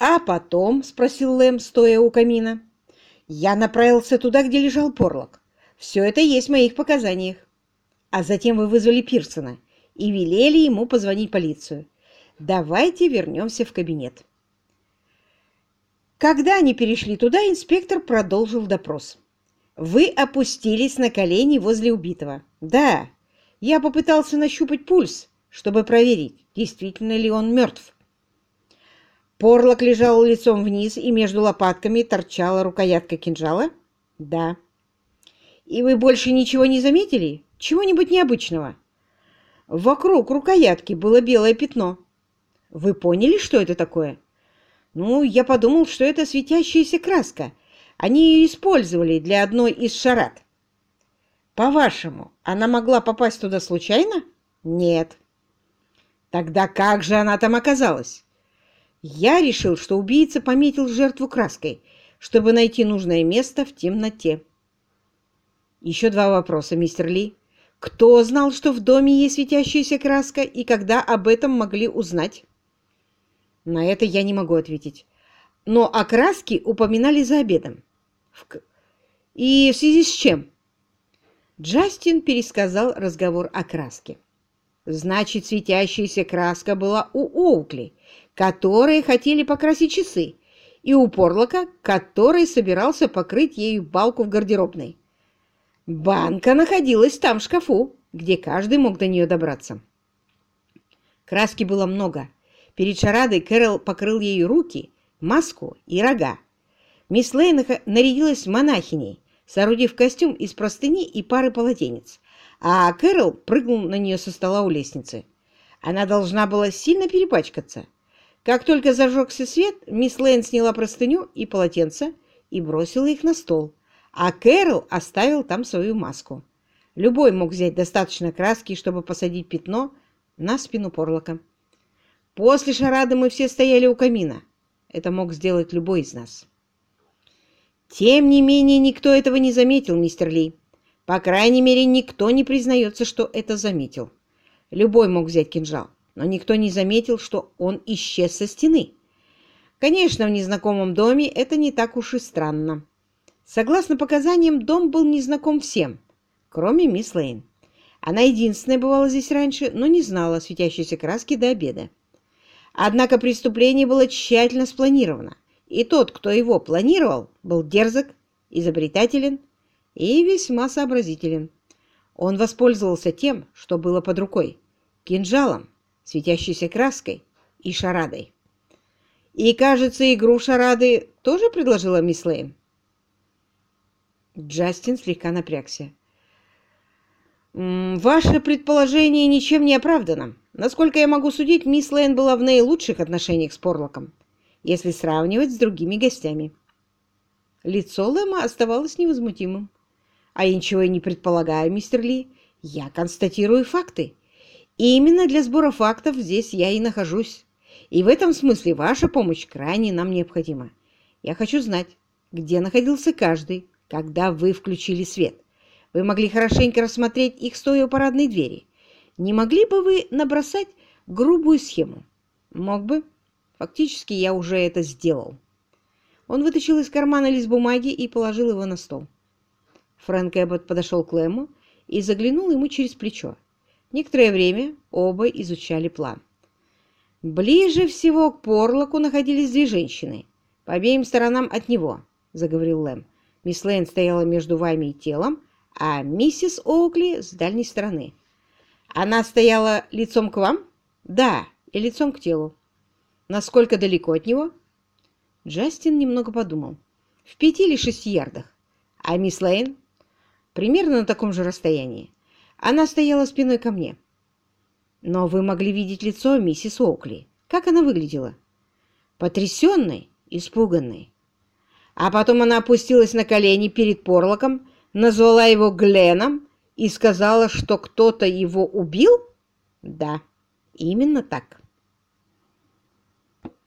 «А потом?» — спросил Лэм, стоя у камина. «Я направился туда, где лежал Порлок. Все это есть в моих показаниях. А затем вы вызвали Пирсона и велели ему позвонить полицию. Давайте вернемся в кабинет». Когда они перешли туда, инспектор продолжил допрос. «Вы опустились на колени возле убитого». «Да, я попытался нащупать пульс, чтобы проверить, действительно ли он мертв». Порлок лежал лицом вниз, и между лопатками торчала рукоятка кинжала? Да. И вы больше ничего не заметили? Чего-нибудь необычного? Вокруг рукоятки было белое пятно. Вы поняли, что это такое? Ну, я подумал, что это светящаяся краска. Они ее использовали для одной из шарат. По-вашему, она могла попасть туда случайно? Нет. Тогда как же она там оказалась? Я решил, что убийца пометил жертву краской, чтобы найти нужное место в темноте. Еще два вопроса, мистер Ли. Кто знал, что в доме есть светящаяся краска, и когда об этом могли узнать? На это я не могу ответить. Но о краске упоминали за обедом. И в связи с чем? Джастин пересказал разговор о краске. Значит, светящаяся краска была у Оукли, которые хотели покрасить часы, и у Порлока, который собирался покрыть ею балку в гардеробной. Банка находилась там в шкафу, где каждый мог до нее добраться. Краски было много. Перед шарадой Кэрол покрыл ей руки, маску и рога. Мисс Лейн нарядилась монахиней, соорудив костюм из простыни и пары полотенец, а Кэрол прыгнул на нее со стола у лестницы. Она должна была сильно перепачкаться — как только зажегся свет, мисс Лэйн сняла простыню и полотенце и бросила их на стол, а Кэрол оставил там свою маску. Любой мог взять достаточно краски, чтобы посадить пятно на спину Порлока. После шарады мы все стояли у камина. Это мог сделать любой из нас. Тем не менее, никто этого не заметил, мистер Ли. По крайней мере, никто не признается, что это заметил. Любой мог взять кинжал но никто не заметил, что он исчез со стены. Конечно, в незнакомом доме это не так уж и странно. Согласно показаниям, дом был незнаком всем, кроме мисс Лейн. Она единственная бывала здесь раньше, но не знала светящейся краски до обеда. Однако преступление было тщательно спланировано, и тот, кто его планировал, был дерзок, изобретателен и весьма сообразителен. Он воспользовался тем, что было под рукой – кинжалом, светящейся краской и шарадой. И, кажется, игру шарады тоже предложила мисс Лейн. Джастин слегка напрягся. «Ваше предположение ничем не оправдано. Насколько я могу судить, мисс Лейн была в наилучших отношениях с Порлоком, если сравнивать с другими гостями». Лицо Лэма оставалось невозмутимым. «А я ничего и не предполагаю, мистер Ли. Я констатирую факты. И именно для сбора фактов здесь я и нахожусь. И в этом смысле ваша помощь крайне нам необходима. Я хочу знать, где находился каждый, когда вы включили свет. Вы могли хорошенько рассмотреть их, стоя у парадной двери. Не могли бы вы набросать грубую схему? Мог бы. Фактически я уже это сделал. Он вытащил из кармана лист бумаги и положил его на стол. Фрэнк Эббот подошел к Лэму и заглянул ему через плечо. Некоторое время оба изучали план. «Ближе всего к Порлоку находились две женщины, по обеим сторонам от него», — заговорил Лэм. «Мисс Лэйн стояла между вами и телом, а миссис Оукли с дальней стороны. Она стояла лицом к вам?» «Да, и лицом к телу». «Насколько далеко от него?» Джастин немного подумал. «В пяти или шести ярдах. А мисс Лэйн?» «Примерно на таком же расстоянии. Она стояла спиной ко мне. Но вы могли видеть лицо миссис Оукли. Как она выглядела? Потрясенной, испуганной. А потом она опустилась на колени перед Порлоком, назвала его Гленом и сказала, что кто-то его убил? Да, именно так.